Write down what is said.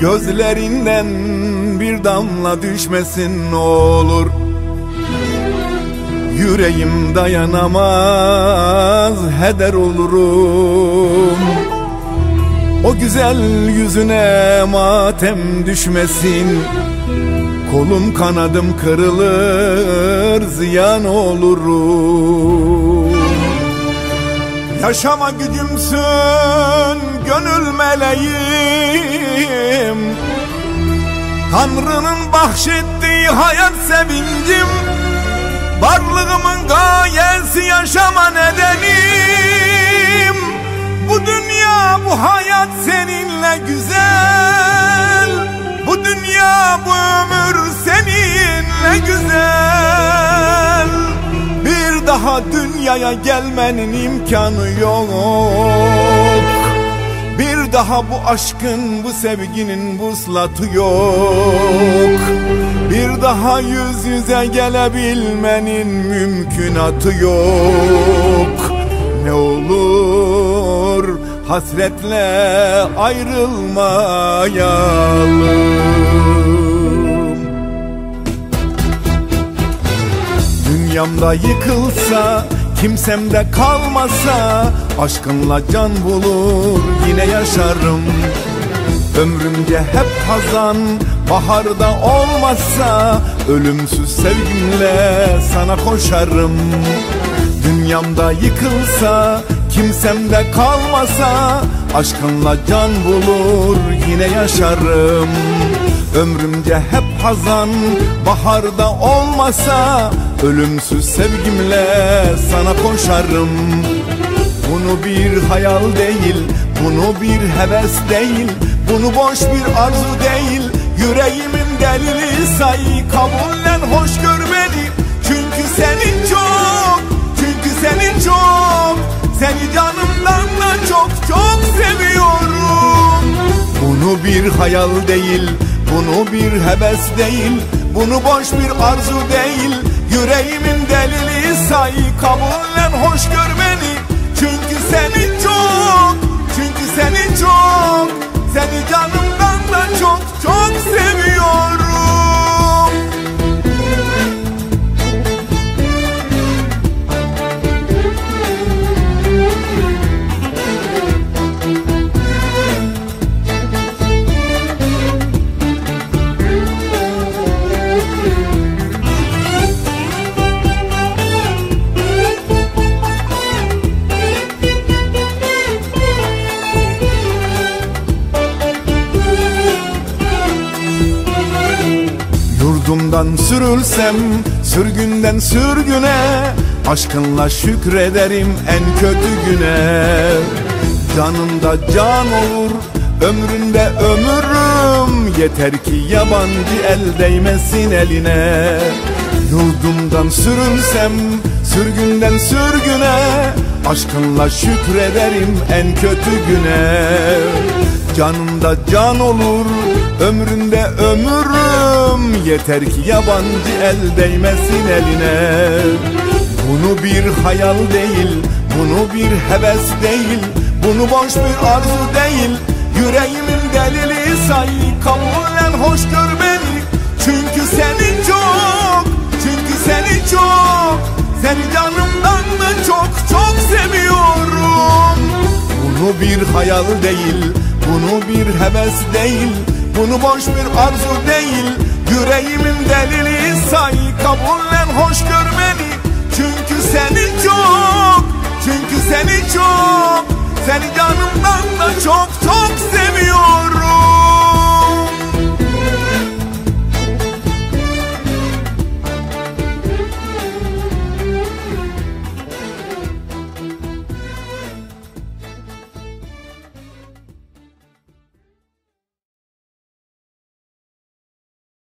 Gözlerinden bir damla düşmesin ne olur. Yüreğim dayanamaz heder olurum. O güzel yüzüne matem düşmesin Kolum kanadım kırılır ziyan olurum. Yaşama gücümsün gönül meleğim. Tanrı'nın bahşettiği hayat sevincim. Varlığımın gayesi yaşama nedenim. Bu dünya bu hayat seninle güzel dünyaya gelmenin imkanı yok. Bir daha bu aşkın bu sevginin vuslatı yok. Bir daha yüz yüze gelebilmenin mümkünatı yok. Ne olur hasretle ayrılmayalım Dünyamda yıkılsa kimsemde kalmasa Aşkınla can bulur yine yaşarım. Ömrümce hep hazan baharda olmazsa Ölümsüz sevgimle sana koşarım. Dünyamda yıkılsa kimsemde kalmasa Aşkınla can bulur yine yaşarım Ömrümce hep hazan baharda olmasa Ölümsüz sevgimle sana koşarım. Bunu bir hayal değil, bunu bir heves değil Bunu boş bir arzu değil, yüreğimin delili say Kabullen hoş gör beni, çünkü senin çok Çünkü senin çok, seni canımdan da çok çok seviyorum. Bunu bir hayal değil, bunu bir heves değil Bunu boş bir arzu değil. Yüreğimin delili say Kabullen hoş gör beni Çünkü seni çok Çünkü seni çok Seni canımdan da çok çok seviyorum Yurdumdan sürülsem sürgünden sürgüne Aşkınla şükrederim en kötü güne. Canında can olur ömründe ömürüm. Yeter ki yabancı el değmesin eline. Yurdumdan sürülsem sürgünden sürgüne Aşkınla şükrederim en kötü güne. Canında can olur ömründe ömürüm Yeter ki yabancı el değmesin eline. Bunu bir hayal değil, bunu bir heves değil Bunu boş bir arzu değil. Yüreğimin delili say Kabullen hoş gör beni. Çünkü seni çok Çünkü seni çok Seni canımdan da çok çok seviyorum. Bunu bir hayal değil Bunu bir heves değil Bunu boş bir arzu değil Yüreğimin delili say. Kabullen hoş gör beni Çünkü seni çok Çünkü seni çok. Seni canımdan da çok